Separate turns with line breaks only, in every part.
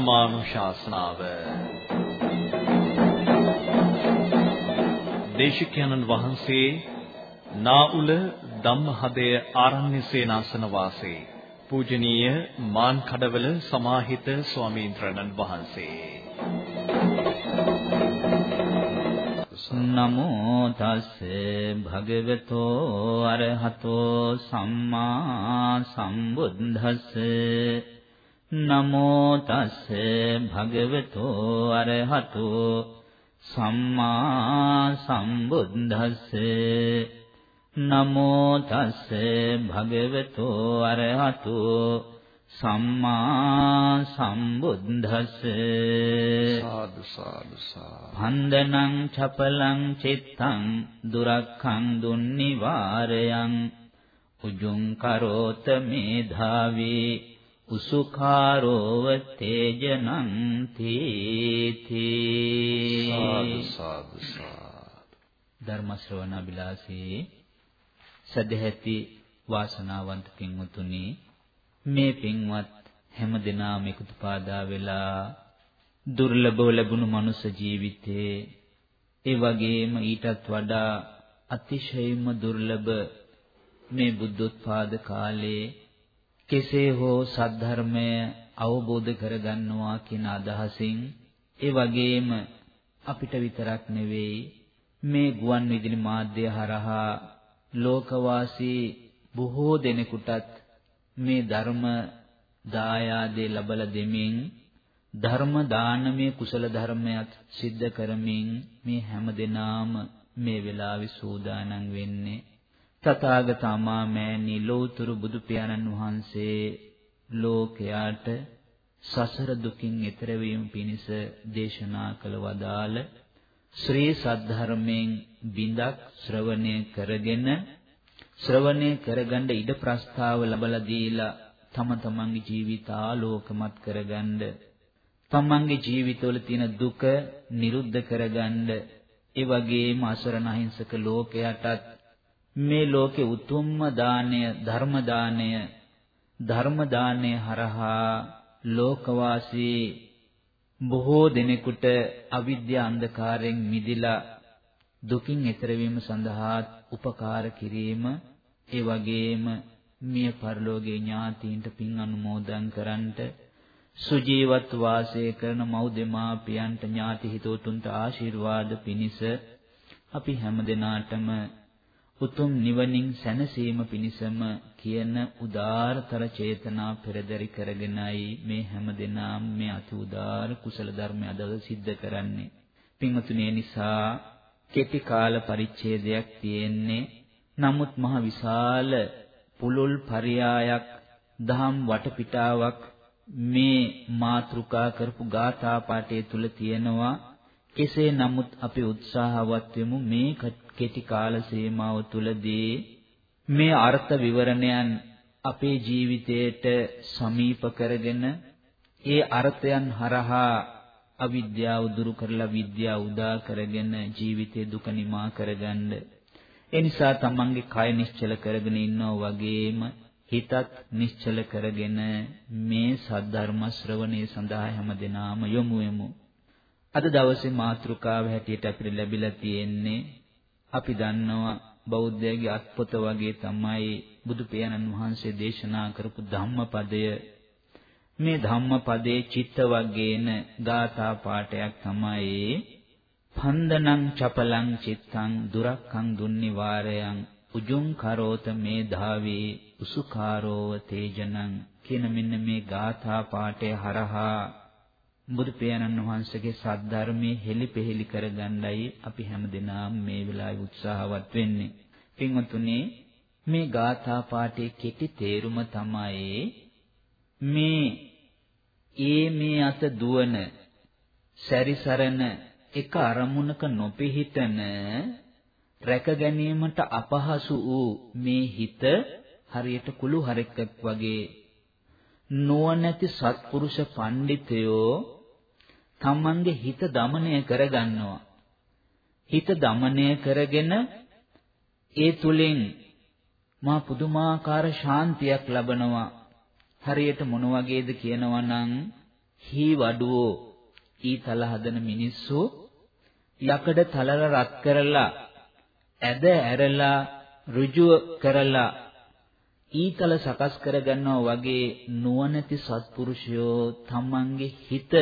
ධර්මානුශාසනාව. දේශිකානන් වහන්සේ නාඋල ධම්මහදය ආරණ්‍ය සේනාසන වාසී පූජනීය මාන්කඩවල සමාහිත ස්වාමීන් වහන්සේ.
නමෝ තස් භගවතෝ අරහතෝ සම්මා සම්බුද්දස්ස. නමෝ තස් භගවතෝ අරහතෝ සම්මා සම්බුද්දස්ස නමෝ තස් භගවතෝ අරහතෝ සම්මා සම්බුද්දස්ස
සාදු සාදු
භන්දනං චපලං චිත්තං දුරක්ඛං දුන්නිවාරයං උජුං කරෝත මේධාවී උසුඛාරෝව තේජනං තීති.
සාදු සාදු සාදු.
ධර්ම ශ්‍රවණ අභිලාෂී සදැහැති වාසනාවන්ත පින්වතුනි මේ පින්වත් හැම දිනම එකතු පාදා වෙලා දුර්ලභව ලැබුණු මනුෂ්‍ය ජීවිතේ ඒ වගේම ඊටත් වඩා අතිශයින්ම දුර්ලභ මේ බුද්ධෝත්පාද කාලේ කෙසේ හෝ සද්ධර්මය අවබෝධ කරගන්නවා කියන අදහසින් ඒ වගේම අපිට විතරක් නෙවෙයි මේ ගුවන් විදුලි මාධ්‍ය හරහා ලෝකවාසී බොහෝ දෙනෙකුටත් මේ ධර්ම දායාදේ ලබලා දෙමින් ධර්ම දානමය කුසල ධර්මයක් සිද්ධ කරමින් මේ හැම දිනාම මේ වෙලාවේ සූදානම් වෙන්නේ තථාගත අමාමෑණි ලෝතුරු බුදු පියාණන් වහන්සේ ලෝකයාට සසර දුකින් එතර වීම පිණිස දේශනා කළ වදාළ ශ්‍රී සද්ධර්මයෙන් බිඳක් ශ්‍රවණය කරගෙන ශ්‍රවණය කරගන්න ඉඩ ප්‍රස්තාව ලබලා දීලා තම තමන්ගේ ජීවිත ආලෝකමත් කරගන්න තමන්ගේ ජීවිතවල තියෙන දුක නිරුද්ධ කරගන්න ඒ වගේම අසරණ අහිංසක ලෝකයටත් මේ ලෝකේ උතුම්ම දාණය ධර්ම දාණය ධර්ම දාණය හරහා ලෝකවාසී බොහෝ දෙනෙකුට අවිද්‍යා අන්ධකාරයෙන් මිදිලා දුකින් එතර වීම සඳහා උපකාර කිරීම ඒ වගේම මිය පරලෝකේ ඥාතීන්ට පින් අනුමෝදන් කරන්නට සුජීවත් වාසය කරන මව් දෙමාපියන්ට ඥාති හිතවතුන්ට ආශිර්වාද පිණිස අපි හැම දිනාටම උතුම් නිවනින් සැනසීම පිණිසම කියන උදාරතර චේතනා පෙරදරි කරගෙනයි මේ හැම දිනම මේ අති උදාර කුසල ධර්ම අදල සිද්ධ කරන්නේ. පින්වතුනි නිසා කෙටි කාල පරිච්ඡේදයක් තියෙන්නේ නමුත් මහ විශාල පුලුල් පරයායක් දහම් වටපිටාවක් මේ මාතෘකා කරපු ගාථා පාඨය තුල තියෙනවා කෙසේ නමුත් අපි උත්සාහවත් වෙමු මේ කෙටි කාල සීමාව තුලදී මේ අර්ථ විවරණයන් අපේ ජීවිතයට සමීප කරගෙන ඒ අර්ථයන් හරහා අවිද්‍යාව දුරු කරලා විද්‍යාව උදා කරගෙන ජීවිතේ දුක නිමා කරගන්න ඒ නිසා තමන්ගේ කය නිශ්චල කරගෙන ඉන්නවා වගේම හිතත් නිශ්චල කරගෙන මේ සද්ධර්ම ශ්‍රවණය සඳහා හැමදෙනාම යොමු වෙමු. අද දවසේ මාතෘකාව හැටියට අපිට ලැබිලා තියෙන්නේ අපි දන්නවා බෞද්ධයාගේ අත්පොත වගේ තමයි බුදු පියාණන් වහන්සේ දේශනා කරපු ධම්මපදය. මේ ධම්මපදයේ චිත්ත වගේන ගාථා පාඨයක් තමයි පන්දනං චපලං චිත්තං දුරක්ඛං දුන්නිවාරයං උජුං කරෝත මේ ධාවේ උසුකාරෝව තේජනං කියන මෙන්න මේ ගාථා පාඨය හරහා බුදු පියාණන් වහන්සේගේ සද්ධර්මයේ හෙලිපෙහෙලි කරගන්නයි අපි හැමදෙනාම මේ වෙලාවේ උත්සාහවත් වෙන්නේ. පින්වතුනි මේ ගාථා පාඨයේ කෙටි තේරුම තමයි මේ ඒ මේ අත දුවන සැරිසරන එක අරමුණක නොපිහිටන රැක ගැනීමට අපහසු වූ මේ හිත හරියට කුළු හරෙක්ක් වගේ නුවණැති සත්පුරුෂ පඬිතයෝ තමන්ගේ හිත দমনය කරගන්නවා. හිත দমনය කරගෙන ඒ තුලින් මා පුදුමාකාර ශාන්තියක් ලබනවා. හරියට මොන වගේද කියනවනම් හී වඩුවෝ ඊතල හදන මිනිස්සු යකඩ තලල රත් කරලා ඇද ඇරලා ඍජුව කරලා ඊතල සකස් කරගන්නවා වගේ නුවණැති සත්පුරුෂයෝ තමන්ගේ හිත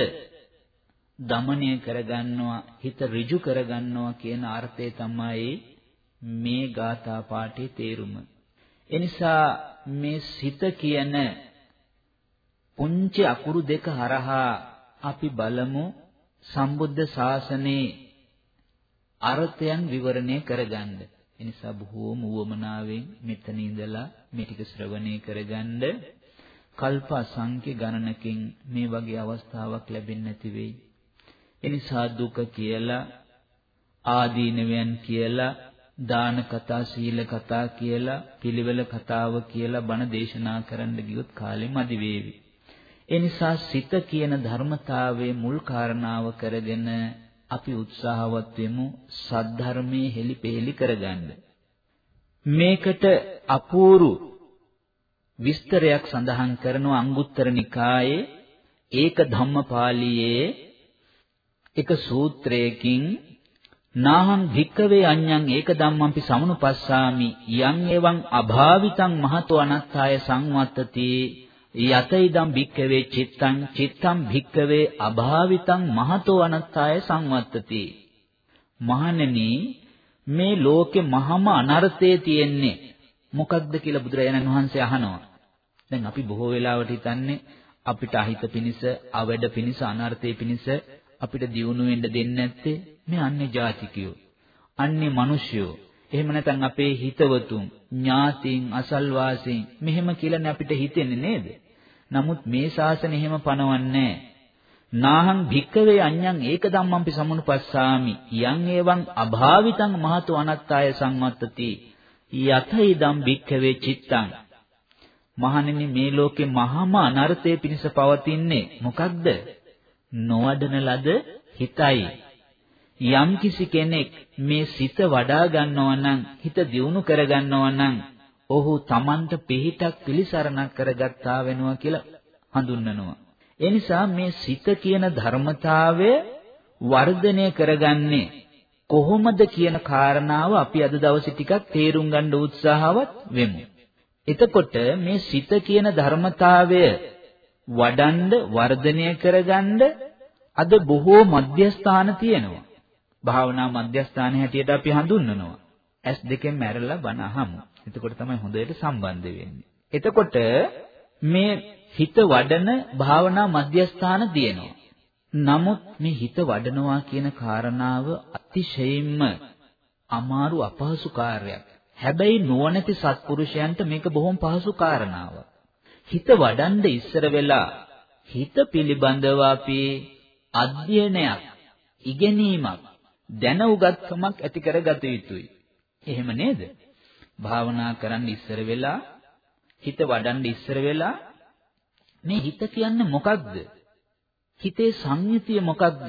දමනය කරගන්නවා හිත ඍජු කරගන්නවා කියන අර්ථය තමයි මේ ගාථා පාඨයේ තේරුම. එනිසා මේ සිත කියන පුංචි අකුරු දෙක හරහා අපි බලමු සම්බුද්ධ ශාසනයේ අර්ථයන් විවරණය කරගන්න. එනිසා බොහෝම උවමනාවෙන් මෙතන ඉඳලා මේ ටික ශ්‍රවණය කරගන්න කල්ප අසංඛ්‍ය ගණනකින් මේ වගේ අවස්ථාවක් ලැබෙන්නේ නැති වෙයි. එනිසා දුක කියලා ආදීනවයන් කියලා දාන කතා සීල කතා කියලා පිළිවෙල කතාව කියලා බණ දේශනා කරන්න ගියොත් කාලෙ මදි වේවි. ඒ නිසා සිත කියන ධර්මතාවයේ මුල් කාරණාව කරගෙන අපි උත්සාහවත් වෙමු සද්ධර්මයේ හෙලිපෙහෙලි කරගන්න. මේකට අපූරු විස්තරයක් සඳහන් කරනවා අංගුත්තර නිකායේ ඒක ධම්මපාලියේ එක සූත්‍රයකින් නාහං භික්කවේ අඤ්ඤං ඒක ධම්මම්පි සමනුපස්සාමි යං එවං අභාවිතං මහතෝ අනත්තාය සංවත්තති යතයිදම් භික්කවේ චිත්තං චිත්තං භික්කවේ අභාවිතං මහතෝ අනත්තාය සංවත්තති. මහණෙනි මේ ලෝකේ මහම අනර්ථයේ තියෙන්නේ මොකක්ද කියලා බුදුරජාණන් වහන්සේ අහනවා. දැන් අපි බොහෝ වෙලාවට හිතන්නේ අපිට අහිත පිනිස අවැඩ පිනිස අනර්ථයේ පිනිස අපිට දියුණු වෙන්න දෙන්නේ නැත්තේ මේ අන්නේ ජාතිකයෝ අන්නේ මිනිස්සුયો එහෙම නැත්නම් අපේ හිතවතුන් ඥාතීන් අසල්වාසීන් මෙහෙම කියලානේ අපිට හිතෙන්නේ නේද? නමුත් මේ ශාසනය එහෙම පනවන්නේ නාහං. භික්කවේ අඤ්ඤං ඒක ධම්මම්පි සමුනුපස්සාමි. යං එවං අභාවිතං මහතු අනත්තාය සංවත්තති. යත ඉදම් භික්කවේ චිත්තං. මහණෙනි මේ ලෝකේ මහාම අනර්ථයේ පිණිස පවතින්නේ මොකක්ද? නොවඩන ලද හිතයි යම් කිසි කෙනෙක් මේ සිත වඩා ගන්නවා නම් හිත දියුණු කර ගන්නවා නම් ඔහු Tamanට පිහිටක් පිළිසරණක් කරගත්තා වෙනවා කියලා හඳුන්වනවා. ඒ නිසා මේ සිත කියන ධර්මතාවය වර්ධනය කරගන්නේ කොහොමද කියන කාරණාව අපි අද දවසේ ටිකක් තේරුම් ගන්න උත්සාහවත් වෙමු. එතකොට මේ සිත කියන ධර්මතාවය වඩන්ඩ වර්ධනය කරගන්න අද බොහෝ මධ්‍යස්ථාන තියෙනවා. භාවනා මධ්‍යස්ථාන හැටියට අපි හඳුන්වනවා. S දෙකෙන් මැරලා බණ අහමු. එතකොට තමයි හොඳට සම්බන්ධ වෙන්නේ. එතකොට මේ හිත වඩන භාවනා මධ්‍යස්ථාන තියෙනවා. නමුත් මේ හිත වඩනවා කියන කාරණාව අතිශයින්ම අමාරු අපහසු කාර්යයක්. හැබැයි නුවණැති සත්පුරුෂයන්ට මේක බොහොම පහසු කාරණාවක්. හිත වඩන්න ඉස්සර වෙලා හිත පිළිබඳව අපි අධ්‍යයනයක් ඉගෙනීමක් දැන උගත්කමක් ඇති කරගත යුතුයි. එහෙම නේද? භාවනා කරන්න ඉස්සර වෙලා හිත වඩන්න ඉස්සර වෙලා මේ හිත කියන්නේ මොකක්ද? හිතේ සංයතිය මොකක්ද?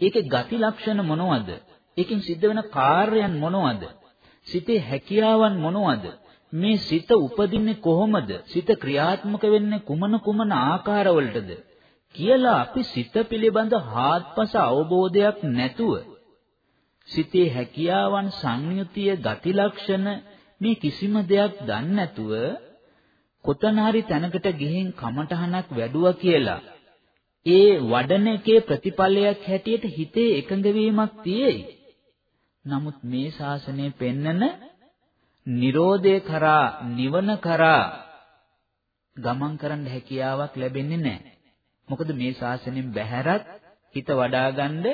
ඒකේ ගති ලක්ෂණ මොනවද? ඒකෙන් සිද්ධ වෙන කාර්යයන් මොනවද? සිතේ හැකියාවන් මොනවද? මේ සිත උපදින්නේ කොහොමද? සිත ක්‍රියාත්මක වෙන්නේ කුමන කුමන ආකාරවලටද? කියලා අපි සිත පිළිබඳ හාත්පස අවබෝධයක් නැතුව සිතේ හැකියාවන් සංයුතිය ගති ලක්ෂණ මේ කිසිම දෙයක් දන්නේ නැතුව කොතන හරි තැනකට ගිහින් කමටහනක් වැඩුවා කියලා ඒ වඩන එකේ ප්‍රතිඵලයක් හැටියට හිතේ එකඟ වීමක් තියෙයි. නමුත් මේ ශාසනය පෙන්නන Nirodhe කරා නිවන කරා ගමන් කරන්න හැකියාවක් ලැබෙන්නේ නැහැ. මොකද මේ ශාසනයෙන් බැහැරත් හිත වඩා ගන්න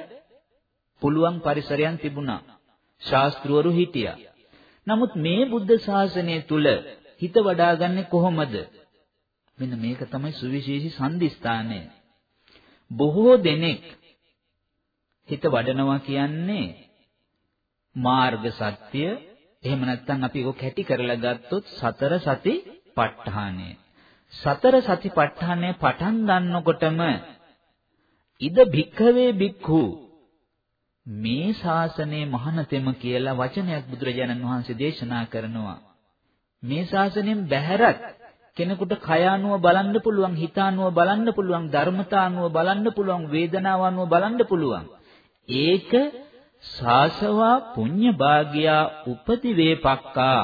පුළුවන් පරිසරයන් තිබුණා. ශාස්ත්‍රවරු හිටියා. නමුත් මේ බුද්ධ ශාසනය තුල හිත වඩාගන්නේ කොහොමද? මෙන්න මේක තමයි සුවිශේෂී සම්දිස්ථානය. බොහෝ දෙනෙක් හිත වඩනවා කියන්නේ මාර්ග සත්‍ය එහෙම නැත්නම් අපි ඒක කැටි කරලා ගත්තොත් සතර සති ප ဋ ාණය. සතර සති ප ဋ ාණය පටන් ගන්නකොටම ඉද භික්ඛවේ භික්ඛු මේ ශාසනයේ මහානතෙම කියලා වචනයක් බුදුරජාණන් වහන්සේ දේශනා කරනවා. මේ ශාසනයෙන් බැහැරත් කෙනෙකුට කය අනුව බලන්න පුළුවන්, හිත අනුව බලන්න පුළුවන්, ධර්මතා අනුව බලන්න පුළුවන්, වේදනාව අනුව බලන්න පුළුවන්. ඒක සාසවා පුඤ්ඤ භාග්‍යා උපති වේපක්කා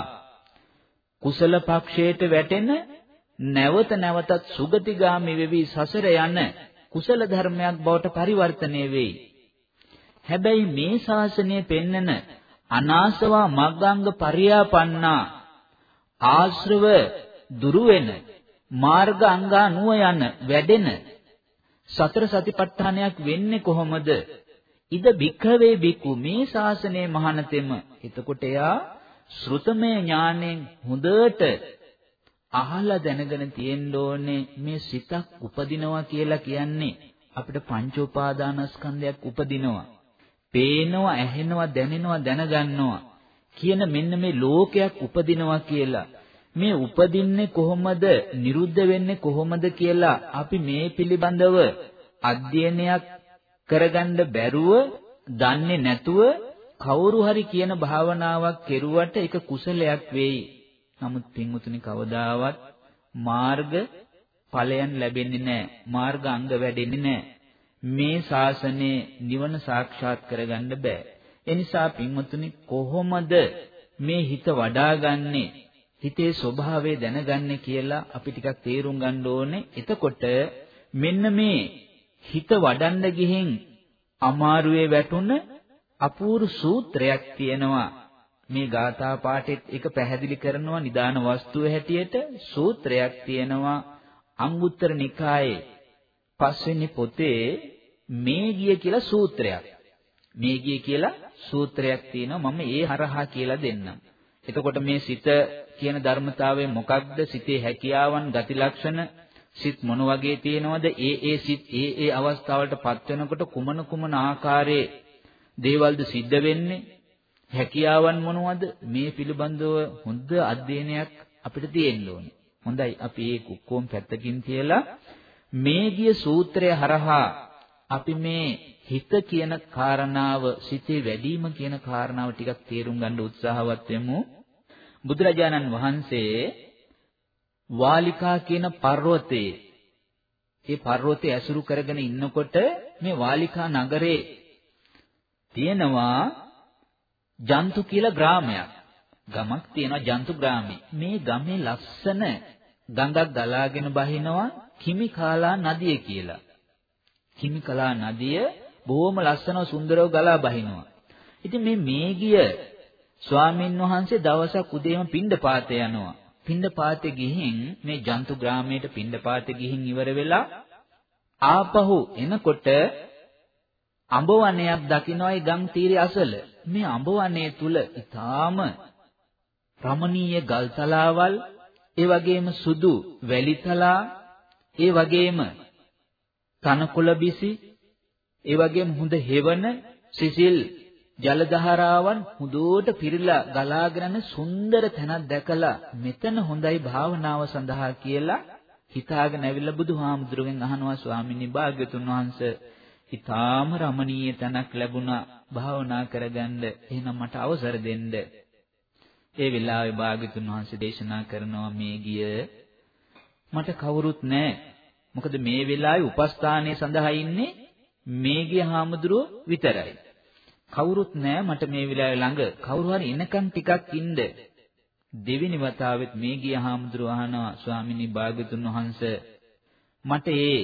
කුසල පක්ෂයට වැටෙන නැවත නැවතත් සුගතිගාමි වෙවි සසර යන කුසල ධර්මයක් බවට පරිවර්තනය වෙයි. හැබැයි මේ ශාසනය පෙන්නන අනාසවා මග්ගංග පරියාපන්නා ආශ්‍රව දුරු වෙන මාර්ග අංගා නුව යන වැඩෙන සතර සතිපට්ඨානයක් වෙන්නේ කොහොමද? ඉද භික්ඛවේ බිකු මේ ශාසනයේ මහානතෙම එතකොට එයා ශ්‍රුතමය ඥාණයෙන් හොඳට අහලා දැනගෙන තියෙන්න ඕනේ මේ සිතක් උපදිනවා කියලා කියන්නේ අපිට පංච උපාදානස්කන්ධයක් උපදිනවා. පේනවා, ඇහෙනවා, දැනෙනවා, දැනගන්නවා කියන මෙන්න මේ ලෝකයක් උපදිනවා කියලා. මේ උපදින්නේ කොහොමද, නිරුද්ධ වෙන්නේ කොහොමද කියලා අපි මේ පිළිබඳව අධ්‍යයනයක් කරගන්න බැරුව, දන්නේ නැතුව කවුරු හරි කියන භාවනාවක් කෙරුවට ඒක කුසලයක් වෙයි. නමුත් පින්වතුනි කවදාවත් මාර්ග ඵලයන් ලැබෙන්නේ නැහැ. මාර්ග අංග වැඩෙන්නේ නැහැ. මේ ශාසනයේ නිවන සාක්ෂාත් කරගන්න බෑ. එනිසා පින්වතුනි කොහොමද මේ හිත වඩාගන්නේ? හිතේ ස්වභාවය දැනගන්නේ කියලා අපි ටිකක් තේරුම් ගන්න ඕනේ. එතකොට මෙන්න මේ හිත වඩන්න ගිහින් අමාරුවේ වැටුණ අපූර්ව සූත්‍රයක් තියෙනවා. මේ ගාථා පාඨෙත් එක පැහැදිලි කරනවා නිදාන වස්තුව හැටියට සූත්‍රයක් තියෙනවා අංගුත්තර නිකායේ පස්වෙනි පොතේ මේගිය කියලා සූත්‍රයක්. මේගිය කියලා සූත්‍රයක් තියෙනවා මම ඒ හරහා කියලා දෙන්නම්. එතකොට මේ සිත කියන ධර්මතාවය මොකක්ද? සිතේ හැකියාවන්, ගති ලක්ෂණ සිත් මොන වගේ තියෙනවද? ඒ ඒ සිත් ඒ ඒ අවස්ථාවලටපත් වෙනකොට කුමන කුමන ආකාරයේ දේවල්ද සිද්ධ වෙන්නේ? හැකියාවන් මොනවද? මේ පිළිබඳව හොඳ අධ්‍යයනයක් අපිට තියෙන්න ඕනේ. හොඳයි අපි ඒක ඔක්කොම පැත්තකින් තියලා මේ ගිය සූත්‍රය හරහා අපි මේ හිත කියන කාරණාව සිතේ වැඩිම කියන කාරණාව ටිකක් තේරුම් ගන්න උත්සාහවත් වෙමු. බුදුරජාණන් වහන්සේ වාලිකා කියන පර්වතයේ ඒ පර්වතය ඇසුරු කරගෙන ඉන්නකොට මේ වාලිකා නගරේ තියෙනවා ජන්තු කියලා ග්‍රාමයක්. ගමක් තියෙනවා ජන්තු ග්‍රාමේ. මේ ගමේ ලස්සන ගඟක් ගලාගෙන බහිනවා කිමිකාලා නදිය කියලා. කිමිකලා නදිය බොහොම ලස්සනව සුන්දරව ගලා බහිනවා. ඉතින් මේ මේගිය ස්වාමින් වහන්සේ දවසක් උදේම පිණ්ඩපාතේ යනවා. පිණ්ඩපාතේ ගිහින් මේ ජන්තු ග්‍රාමයට පිණ්ඩපාතේ ගිහින් ඉවර වෙලා ආපහු එනකොට අඹ වනයක් දකින්නයි ගම් තීරයේ අසල. මේ අඹ වනයේ තුල ඊටාම රමණීය ගල්තලාවල්, ඒ වගේම සුදු වැලිතලා, ඒ වගේම තනකොළ බිසි, ඒ වගේම හොඳ හෙවණ, සිසිල් ජල දහරාවන් හුදුවට පිරීලා ගලාගෙන සුන්දර තැනක් දැකලා මෙතන හොඳයි භාවනාව සඳහා කියලා හිතාගෙන ඇවිල්ලා බුදුහාමුදුරුවෙන් අහනවා ස්වාමීනි භාග්‍යතුන් වහන්සේ ඊටාම රමණීය තැනක් ලැබුණා භාවනා කරගන්න එහෙනම් මට අවසර දෙන්න. ඒ වෙලාවේ භාග්‍යතුන් වහන්සේ දේශනා කරනවා මේ ගිය මට කවුරුත් නැහැ. මොකද මේ වෙලාවේ උපස්ථානයේ සඳහා ඉන්නේ මේ ගිය හාමුදුරුව විතරයි. කවුරුත් නැහැ මට මේ වෙලාවේ ළඟ. කවුරු හරි එනකන් ටිකක් ඉන්න. දෙවෙනි වතාවෙත් මේ ගිය හාමුදුරුව අහනවා ස්වාමිනී භාග්‍යතුන් වහන්සේ මට ඒ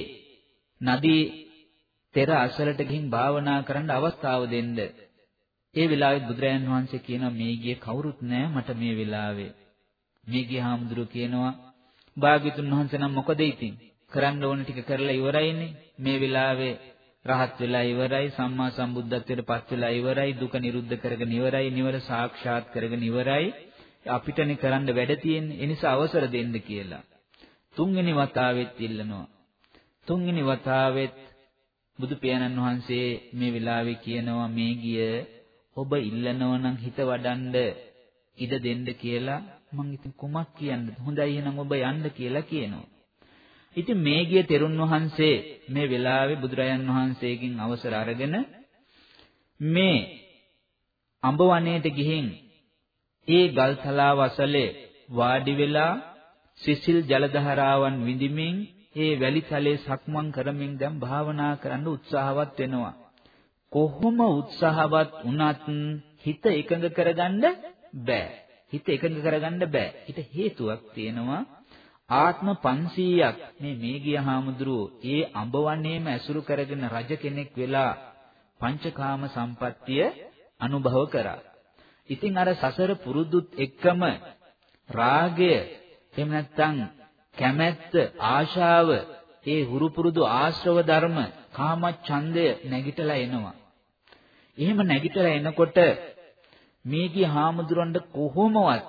නදී තෙර අසලට ගිහින් භාවනා කරන්න අවස්ථාව දෙන්න. ඒ වෙලාවේ බුදුරයන් වහන්සේ කියනවා මේ ගිය කවුරුත් නැහැ මට මේ වෙලාවේ. මේ ගිය හාමුදුරුවෝ කියනවා භාග්‍යතුන් වහන්සේ නම් මොකද ඉතින්? කරන්න ඕන ටික කරලා ඉවරයිනේ. මේ වෙලාවේ රහත් වෙලා ඉවරයි සම්මා සම්බුද්ධත්වයට පත් වෙලා ඉවරයි දුක නිරුද්ධ කරගෙන ඉවරයි නිවර සාක්ෂාත් කරගෙන ඉවරයි. අපිටනේ කරන්න වැඩ තියෙන්නේ ඒ නිසා අවසර දෙන්න කියලා. තුන්වෙනි වතාවෙත් ඉල්ලනවා. තුන්වෙනි වතාවෙත් බුදු පියාණන් වහන්සේ මේ වෙලාවේ කියනවා මේ ගිය ඔබ ඉල්ලනවා නම් හිත වඩන්ඩ ඉඩ දෙන්න කියලා. මං ඉතින් කුමක් කියන්නද? හොඳයි එහෙනම් ඔබ යන්න කියලා කියනවා. ඉතින් මේ ගිය තෙරුන් වහන්සේ මේ වෙලාවේ බුදුරජාන් වහන්සේගෙන් අවසර අරගෙන මේ අඹ වනයේට ගිහින් ඒ ගල්තලාව අසලේ වාඩි වෙලා සිසිල් ජල ධාරාවන් විඳිමින් ඒ වැලිතලේ සක්මන් කරමින් දැන් භාවනා කරන්න උත්සාහවත් වෙනවා. කොහොම උත්සාහවත් වුණත් හිත එකඟ කරගන්න බෑ. හිත එකඟ කරගන්න බෑ. ඊට හේතුවක් තියෙනවා. ආත්ම 500ක් මේ මේගිය හාමුදුරුවෝ ඒ අඹවන්නේම ඇසුරු කරගෙන රජ කෙනෙක් වෙලා පංචකාම සම්පත්තිය අනුභව කරා. ඉතින් අර සසර පුරුදුත් එක්කම රාගය එහෙම නැත්නම් කැමැත්ත ආශාව ඒ හුරු පුරුදු ආශ්‍රව ධර්ම කාම ඡන්දය නැගිටලා එනවා. එහෙම නැගිටලා එනකොට මේකී හාමුදුරන්ට කොහොමවත්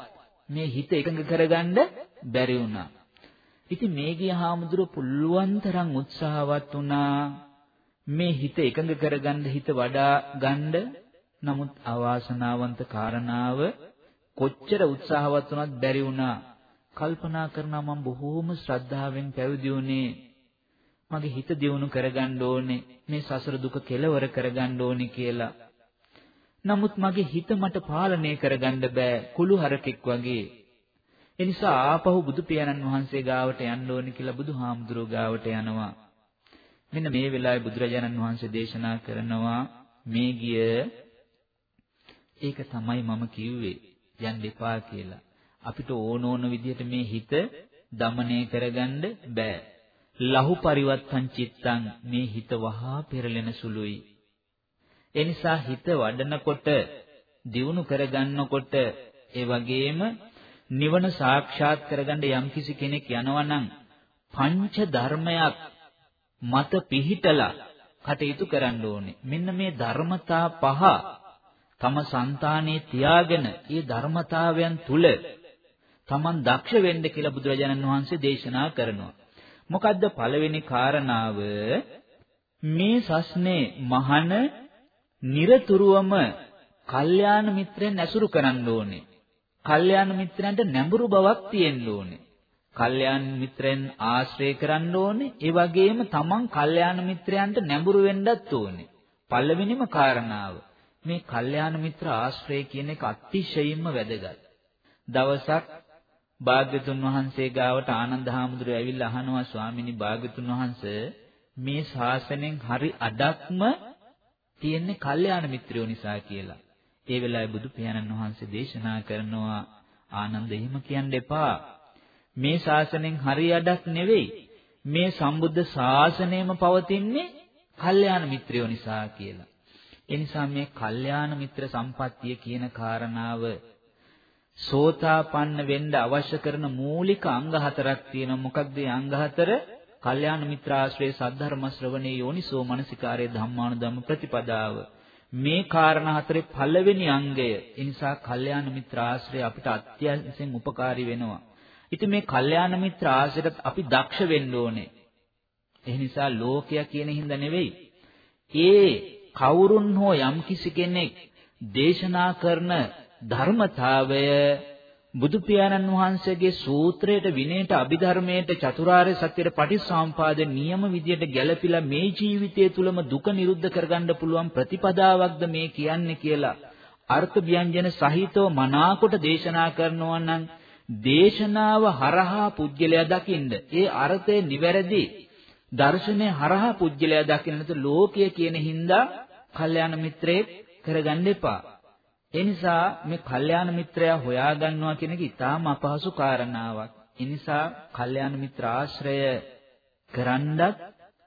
මේ හිත එකඟ කරගන්න බැරි වුණා. ඉතින් මේකී හාමුදුර පුළුවන් තරම් උත්සාහවත් වුණා මේ හිත එකඟ කරගන්න හිත වඩා ගන්න නමුත් අවාසනාවන්ත කාරණාව කොච්චර උත්සාහවත් වුණත් බැරි වුණා. කල්පනා කරනවා මම බොහෝම ශ්‍රද්ධාවෙන් පැවිදි වුණේ. මගේ හිත දියුණු කරගන්න ඕනේ. මේ සසර දුක කෙලවර කරගන්න ඕනේ කියලා. නමුත් මගේ හිත මට පාලනය කරගන්න බෑ කුළු හරකෙක් වගේ. එනිසා ආපහු බුදු පියාණන් වහන්සේ ගාවට යන්න ඕනේ කියලා බුදුහාමුදුරුවෝ ගාවට යනවා. මෙන්න මේ වෙලාවේ බුදුරජාණන් වහන්සේ දේශනා කරනවා මේ ගිය ඒක තමයි මම කිව්වේ යන්න එපා කියලා. අපිට ඕන ඕන විදිහට මේ හිත দমনය කරගන්න බෑ. ලහු පරිවත්තං චිත්තං මේ හිත වහා පෙරලෙන සුළුයි. එනිසා හිත වඩනකොට දියුණු කරගන්නකොට ඒ වගේම නිවන සාක්ෂාත් කරගන්න යම්කිසි කෙනෙක් යනවනම් පංච ධර්මයක් මත පිහිටලා කටයුතු කරන්න ඕනේ. මෙන්න මේ ධර්මතා පහ තම సంతානේ තියාගෙන මේ ධර්මතාවයන් තුල තමන් දක්ෂ වෙන්න කියලා බුදුරජාණන් වහන්සේ දේශනා කරනවා. මොකද්ද පළවෙනි කාරණාව? මේ සස්නේ මහන নিরතුරුවම කල්යාණ මිත්‍රෙන් ඇසුරු කරන්න ඕනේ. කල්යාණ මිත්‍රයන්ට නැඹුරු බවක් තියෙන්න ඕනේ. කල්යාණ මිත්‍රයන් ආශ්‍රය කරන්න ඕනේ. ඒ වගේම තමන් කල්යාණ මිත්‍රයන්ට නැඹුරු වෙන්නත් ඕනේ. පළවෙනිම කාරණාව මේ කල්යාණ මිත්‍ර ආශ්‍රය කියන එක අතිශයින්ම වැදගත්. දවසක් භාග්‍යතුන් වහන්සේ ගාවට ආනන්ද හාමුදුරුවෝ ඇවිල්ලා අහනවා ස්වාමිනී භාග්‍යතුන් වහන්සේ මේ ශාසනයෙන් හරි අඩක්ම තියෙන්නේ කල්යාණ මිත්‍රයෝ නිසා කියලා. ඒ වෙලාවේ බුදු පියාණන් වහන්සේ දේශනා කරනවා ආනන්ද එහෙම කියන්න එපා. මේ ශාසනයෙන් හරි අඩක් නෙවෙයි. මේ සම්බුද්ධ ශාසනයම පවතින්නේ කල්යාණ මිත්‍රයෝ නිසා කියලා. ඒ නිසා මේ කල්යාණ මිත්‍ර සම්පත්තිය කියන කාරණාව සෝතාපන්න වෙන්න අවශ්‍ය කරන මූලික අංග හතරක් තියෙනවා. මොකක්ද ඒ අංග හතර? කල්යාණ මිත්‍රාශ්‍රේ සද්ධර්ම ශ්‍රවණේ යෝනිසෝ මනසිකාරයේ ධම්මානුධම්ම ප්‍රතිපදාව. මේ කාරණා හතරේ පළවෙනි අංගය. ඒ නිසා කල්යාණ මිත්‍රාශ්‍රය අපිට අත්‍යවශ්‍යයෙන් උපකාරී වෙනවා. ඉතින් මේ කල්යාණ මිත්‍ර ආශ්‍රයත් අපි දක්ෂ වෙන්න ඕනේ. ඒ නිසා ලෝකයා කියන හින්දා නෙවෙයි. ඒ කවුරුන් හෝ යම්කිසි කෙනෙක් දේශනා කරන ධර්මතාවය බුදු පියාණන් වහන්සේගේ සූත්‍රයට විනයට අභිධර්මයට චතුරාර්ය සත්‍යයට පටිසම්පාද නියම විදියට ගැළපිලා මේ ජීවිතය තුලම දුක නිරුද්ධ කරගන්න පුළුවන් ප්‍රතිපදාවක්ද මේ කියන්නේ කියලා අර්ථ ව්‍යංජන සහිතව මනාකොට දේශනා කරනවා නම් දේශනාව හරහා පුජ්‍යලයා දකින්න ඒ අර්ථය නිවැරදි. දර්ශනය හරහා පුජ්‍යලයා දකින්නට ලෝකය කියන හින්දා කල්යාණ මිත්‍රයෙක් කරගන්න එපා. ඒ නිසා මේ කල්යාණ මිත්‍රයා හොයාගන්නවා කියන එක ඉතාම අපහසු කාරණාවක්. ඒ නිසා කල්යාණ මිත්‍ර ආශ්‍රය කරන්නත්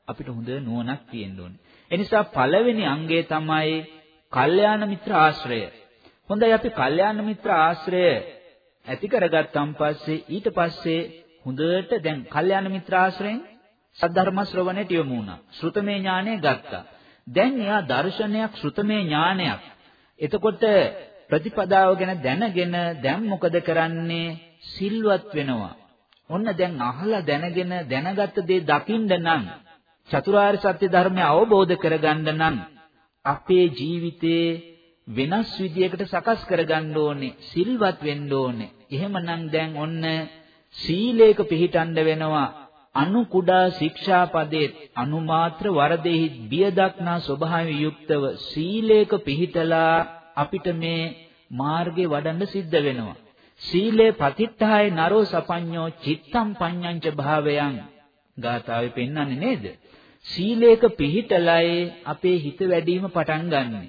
අපිට හොඳ නුවණක් තියෙන්න ඕනේ. ඒ නිසා පළවෙනි අංගය තමයි කල්යාණ මිත්‍ර ආශ්‍රය. හොඳයි අපි කල්යාණ මිත්‍ර ආශ්‍රය ඇති කරගත්තන් පස්සේ ඊට පස්සේ හොඳට දැන් කල්යාණ මිත්‍ර ආශ්‍රයෙන් සද්ධර්ම ශ්‍රවණයට යොමු වුණා. ශ්‍රුතමේ ඥානය ගත්තා. දැන් එයා දර්ශනයක් ශ්‍රුතමේ ඥානයක් එතකොට ප්‍රතිපදාව ගැන දැනගෙන දැන් මොකද කරන්නේ? සිල්වත් වෙනවා. ඔන්න දැන් අහලා දැනගෙන දැනගත්ත දේ දකින්න නම් චතුරාර්ය සත්‍ය ධර්මය අවබෝධ කරගන්න නම් අපේ ජීවිතේ වෙනස් විදියකට සකස් කරගන්න ඕනේ සිල්වත් වෙන්න ඕනේ එහෙමනම් දැන් ඔන්න සීලේක පිළිටන්න වෙනවා අනු කුඩා ශික්ෂාපදේ අනුමාත්‍ර වරදෙහි බිය දක්නා ස්වභාවය යුක්තව සීලේක පිහිටලා අපිට මේ මාර්ගේ වඩන්න සිද්ධ වෙනවා. සීලේ පතිත්තාය නරෝ සපඤ්ඤෝ චිත්තම් පඤ්ඤංච භාවයන් ගාථාවේ පෙන්වන්නේ නේද? සීලේක පිහිටලයි අපේ හිත වැඩිම පටන් ගන්නෙ.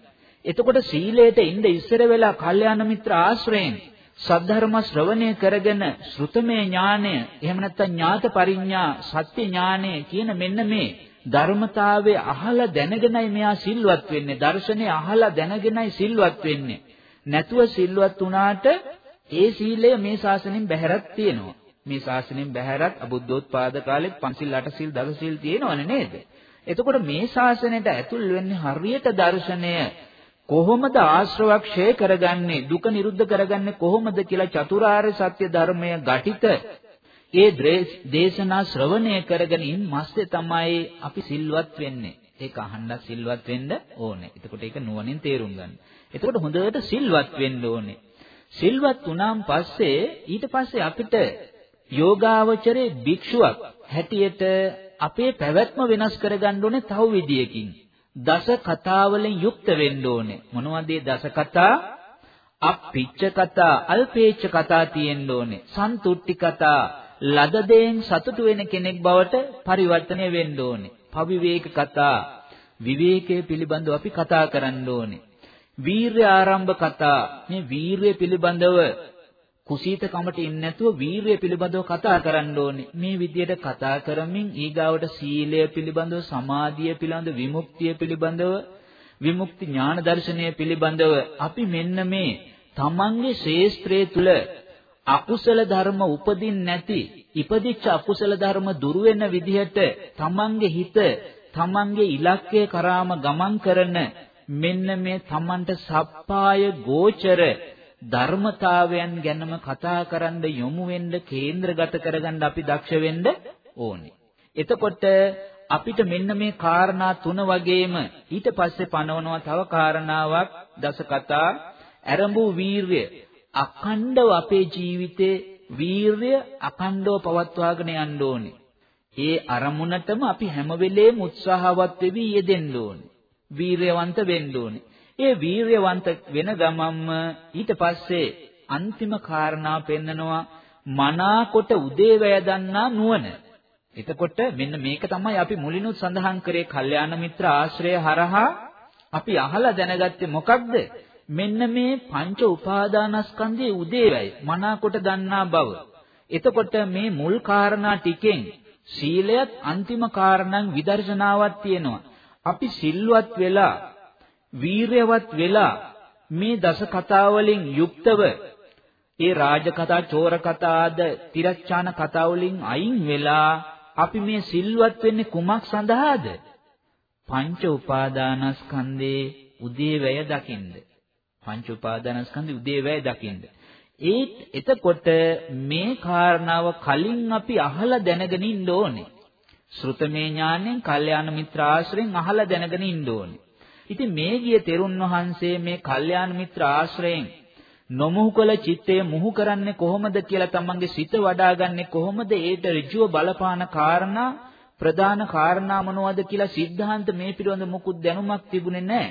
එතකොට සීලයට ඉඳ ඉස්සර වෙලා කල්යාණ මිත්‍ර ආශ්‍රයෙන් සද්ධර්ම ශ්‍රවණය කරගෙන ශ්‍රුතමේ ඥානය එහෙම නැත්නම් ඥාත පරිඥා සත්‍ය ඥානය කියන මෙන්න මේ ධර්මතාවයේ අහලා දැනගෙනයි මෙයා සිල්වත් වෙන්නේ. දර්ශනේ අහලා දැනගෙනයි සිල්වත් වෙන්නේ. නැතුව සිල්වත් වුණාට ඒ සීලය මේ ශාසනයෙන් බැහැරක් තියෙනවා. මේ ශාසනයෙන් බැහැරක් අබුද්ධෝත්පාද කාලෙත් පන්සිල් අට සිල් දස සිල් තියෙනවනේ නේද? එතකොට මේ ශාසනයට ඇතුල් වෙන්නේ හරියට දර්ශනය. කොහොමද ආශ්‍රවක්ෂය කරගන්නේ දුක නිරුද්ධ කරගන්නේ කොහොමද කියලා චතුරාර්ය සත්‍ය ධර්මය ඝටිත ඒ දේශනා ශ්‍රවණය කරගෙන ඉන් මස්සේ තමයි අපි සිල්වත් වෙන්නේ. ඒක අහන්න සිල්වත් වෙන්න ඕනේ. එතකොට ඒක නුවණින් තේරුම් ගන්න. එතකොට හොඳට සිල්වත් වෙන්න ඕනේ. සිල්වත් වුණාන් පස්සේ ඊට පස්සේ අපිට යෝගාවචරයේ භික්ෂුවක් හැටියට අපේ පැවැත්ම වෙනස් කරගන්න ඕනේ තව විදියකින්. දස කතා වලින් යුක්ත වෙන්න ඕනේ. මොනවද මේ දස කතා? අප්පිච්ච කතා, අල්පේච්ච කතා තියෙන්න ඕනේ. සන්තුට්ටි කතා, ලද දෙයෙන් සතුටු වෙන කෙනෙක් බවට පරිවර්තනය වෙන්න ඕනේ. පවිවේක කතා, විවේකයේ පිළිබඳව අපි කතා කරන්න ඕනේ. වීර්ය ආරම්භ කතා, මේ වීර්ය පිළිබඳව කුසීතකමට ඉන්නේ නැතුව වීරිය පිළිබඳව කතා කරන්න ඕනේ. මේ විදිහට කතා කරමින් ඊගාවට සීලය පිළිබඳව, සමාධිය පිළිබඳව, විමුක්තිය පිළිබඳව, විමුක්ති ඥාන දර්ශනය පිළිබඳව අපි මෙන්න මේ තමන්ගේ ශේස්ත්‍රයේ තුල අකුසල ධර්ම උපදින් නැති ඉපදිච්ච අකුසල ධර්ම දුරු වෙන විදිහට තමන්ගේ හිත තමන්ගේ ඉලක්කය කරාම ගමන් කරන මෙන්න මේ තමන්ට සප්පාය ගෝචර ධර්මතාවයන් ගැනම කතා කරන්න යොමු වෙන්න කේන්ද්‍රගත කරගන්න අපි දක්ෂ වෙන්න ඕනේ. එතකොට අපිට මෙන්න මේ කාරණා තුන වගේම ඊට පස්සේ පනවනවා තව කාරණාවක් දස කතා ඇරඹු වීරය අඛණ්ඩව අපේ ජීවිතේ වීරය අඛණ්ඩව පවත්වාගෙන යන්න ඕනේ. ඒ අරමුණටම අපි හැම වෙලේම උත්සාහවත් වෙවි යෙදෙන්න ඕනේ. වීරයවන්ත වෙන්න ඕනේ. ඒ වීරයවන්ත වෙන ගමම්ම ඊට පස්සේ අන්තිම කාරණා පෙන්නනවා මනාකොට උදේවැය දන්නා නුවණ. එතකොට මෙන්න මේක තමයි අපි මුලිනුත් සඳහන් කරේ කල්යාණ මිත්‍ර ආශ්‍රය හරහා අපි අහලා දැනගත්තේ මොකක්ද? මෙන්න මේ පංච උපාදානස්කන්ධයේ උදේවැය මනාකොට දන්නා බව. එතකොට මේ මුල් කාරණා ටිකෙන් සීලයත් අන්තිම කාරණන් විදර්ශනාවක් තියෙනවා. අපි සිල්වත් වෙලා වීරයවත් වෙලා මේ දස කතා වලින් යුක්තව ඒ රාජ කතා, චෝර කතා ආද තිරච්ඡාන කතා වලින් අයින් වෙලා අපි මේ සිල්වත් වෙන්නේ කුමක් සඳහාද? පංච උපාදානස්කන්ධේ උදේවැය දකින්ද. පංච උපාදානස්කන්ධේ උදේවැය දකින්ද. ඒ එතකොට මේ කාරණාව කලින් අපි අහලා දැනගෙන ඉන්න ඕනේ. ශ්‍රුතමේ ඥාණයෙන්, කල්යාණ මිත්‍ර ආශ්‍රයෙන් අහලා දැනගෙන ඉන්න ඕනේ. ඉතින් මේ ගිය තෙරුන් වහන්සේ මේ කල්යාණ මිත්‍ර ආශ්‍රයෙන් නොමුහු කළ චිත්තය මුහු කරන්නේ කොහොමද කියලා තමන්ගේ සිත වඩාගන්නේ කොහොමද ඒට ඍජුව බලපාන කාරණා ප්‍රධාන කාරණා මොනවද කියලා සිද්ධාන්ත මේ පිළිබඳ මුකුත් දැනුමක් තිබුණේ නැහැ.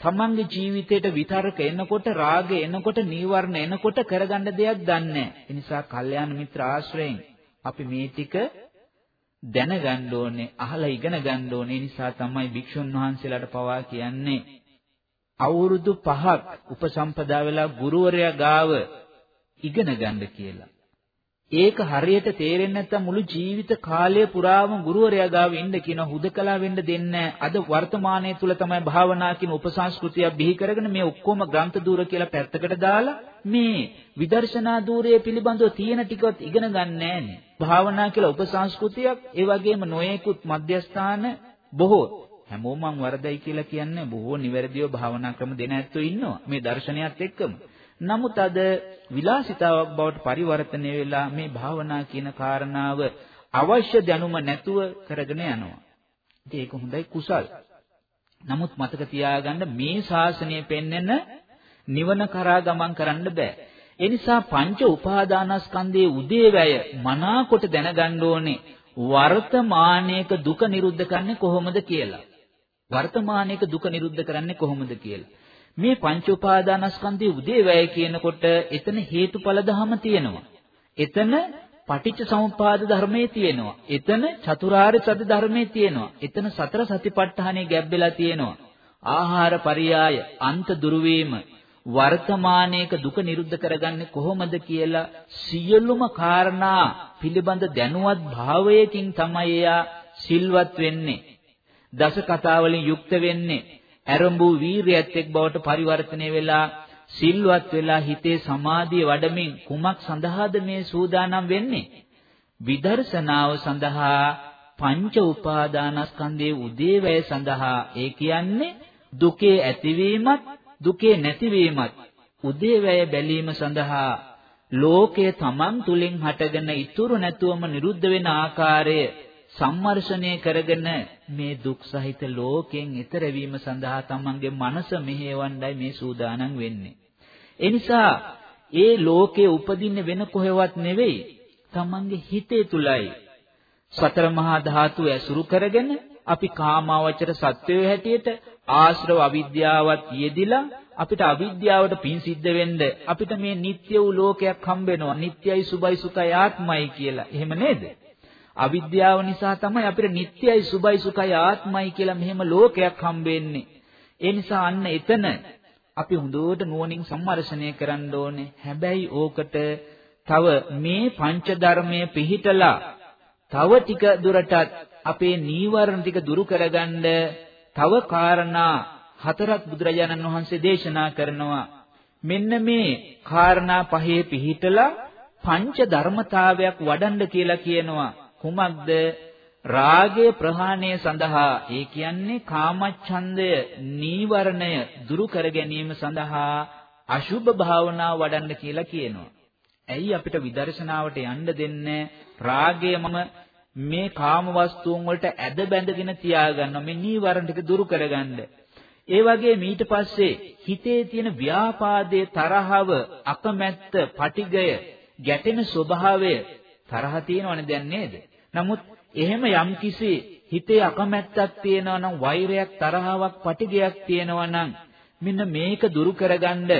තමන්ගේ ජීවිතේට විතරක එනකොට රාගය එනකොට නීවරණ එනකොට කරගන්න දෙයක් දන්නේ නැහැ. ඒ නිසා කල්යාණ මිත්‍ර ආශ්‍රයෙන් අපි මේ ටික දැනගන්න ඕනේ, අහලා ඉගෙන ගන්න ඕනේ. නිසා තමයි භික්ෂුන් වහන්සේලාට පවා කියන්නේ අවුරුදු 5ක් උපසම්පදා වෙලා ගුරුවරයා ගාව ඉගෙන ගන්න කියලා. ඒක හරියට තේරෙන්නේ නැත්නම් මුළු ජීවිත කාලය පුරාම ගුරුවරයා ගාව ඉන්න කියන හුදකලා වෙන්න දෙන්නේ අද වර්තමානයේ තුල තමයි භාවනා කියන උපසංස්කෘතිය බිහි කරගෙන මේ ඔක්කොම ග්‍රන්ථ දූර කියලා පැත්තකට දාලා මේ විදර්ශනා දූරයේ පිළිබඳව තියෙන ටිකවත් ඉගෙන ගන්න නැහැනේ. භාවනා කියලා උපසංස්කෘතියක් ඒ වගේම නොයෙකුත් මධ්‍යස්ථාන බොහෝ හැමෝම මං වරදයි කියලා කියන්නේ බොහෝ නිවැරදිව භාවනා ක්‍රම දෙන ඇත්තෝ ඉන්නවා මේ දර්ශනයත් එක්කම. නමුත් අද විලාසිතාවක් බවට පරිවර්තනය වෙලා මේ භාවනා කියන කාරණාව අවශ්‍ය දැනුම නැතුව කරගෙන යනවා. ඉතින් ඒක හොඳයි කුසල්. නමුත් මතක තියාගන්න මේ ශාසනය පෙන්වන නිවන කරා ගමන් කරන්න බෑ. ඒ නිසා පංච උපාදානස්කන්ධයේ උදේවැය මනාකොට දැනගන්න ඕනේ වර්තමානයේක දුක නිරුද්ධ කරන්නේ කොහොමද කියලා. වර්තමානයේක දුක නිරුද්ධ කරන්නේ කොහොමද කියලා. මේ පංච උපාදානස්කන්ධයේ උදේවැය කියනකොට එතන හේතුඵල ධම තියෙනවා. එතන පටිච්ච සමුප්පාද ධර්මයේ තියෙනවා. එතන චතුරාර්ය සත්‍ය ධර්මයේ තියෙනවා. එතන සතර සතිපට්ඨානෙ ගැබ්බෙලා තියෙනවා. ආහාර පරියාය අන්ත දුරු වර්තමානයේක දුක නිරුද්ධ කරගන්නේ කොහොමද කියලා සියලුම කාරණා පිළිබඳ දැනුවත් භාවයකින් තමයි එයා සිල්වත් වෙන්නේ. දස කතා වලින් යුක්ත වෙන්නේ. ඇරඹු වීරියත් එක් බවට පරිවර්තනය වෙලා සිල්වත් වෙලා හිතේ සමාධිය වඩමින් කුමක් සඳහාද මේ සූදානම් වෙන්නේ? විදර්ශනාව සඳහා පංච උපාදානස්කන්ධයේ උදේවැය සඳහා ඒ කියන්නේ දුකේ ඇතිවීමත් දුකේ නැතිවීමත් උදේවැය බැලීම සඳහා ලෝකයේ තමන් තුලින් හටගෙන ඉතුරු නැතුවම නිරුද්ධ වෙන ආකාරය සම්මර්ෂණය කරගෙන මේ දුක් සහිත ලෝකයෙන් ඈතර වීම සඳහා තමන්ගේ මනස මෙහෙවන්නයි මේ සූදානම් වෙන්නේ. ඒ නිසා ඒ ලෝකයේ උපදින්නේ වෙන කොහෙවත් නෙවෙයි තමන්ගේ හිතේ තුලයි. සතර මහා ධාතු ඇසුරු කරගෙන අපි කාමාවචර සත්වයේ හැටියට ආශ්‍රව අවිද්‍යාවත් යෙදිලා අපිට අවිද්‍යාවට පින් සිද්ධ වෙන්න අපිට මේ නিত্য වූ ලෝකයක් හම්බ වෙනවා. නිට්ටයයි සුභයි සුඛයි ආත්මයි කියලා. එහෙම නේද? අවිද්‍යාව නිසා තමයි අපිට නිට්ටයයි සුභයි සුඛයි ආත්මයි කියලා මෙහෙම ලෝකයක් හම්බ වෙන්නේ. ඒ නිසා අන්න එතන අපි හොඳට නුවණින් සම්මර්ෂණය කරන්න ඕනේ. හැබැයි ඕකට තව මේ පංච ධර්මයේ පිහිටලා තව ටික දුරටත් අපේ නීවරණ ටික දුරු කරගන්න තව කාරණා හතරක් බුදුරජාණන් වහන්සේ දේශනා කරනවා. මෙන්න මේ කාරණා පහේ පිහිටලා පංච ධර්මතාවයක් වඩන්න කියලා කියනවා. කුමක්ද? රාගය ප්‍රහාණය සඳහා ඒ කියන්නේ කාමච්ඡන්දය නීවරණය දුරු කර ගැනීම සඳහා අශුභ භාවනාව වඩන්න කියලා කියනවා. ඇයි අපිට විදර්ශනාවට යන්න දෙන්නේ රාගය මම මේ කාම වස්තුන් වලට ඇද බැඳගෙන තියාගන්නවා මේ නීවරණ ටික දුරු කරගන්න. ඒ වගේ ඊට පස්සේ හිතේ තියෙන ව්‍යාපාදයේ තරහව, අකමැත්ත, පටිගය, ගැටෙන ස්වභාවය තරහ තියෙනවනේ දැන් නේද? නමුත් එහෙම යම්කිසි හිතේ අකමැත්තක් තියෙනවා නම් වෛරයක්, තරහාවක්, පටිගයක් තියෙනවා නම් මෙන්න මේක දුරු කරගන්න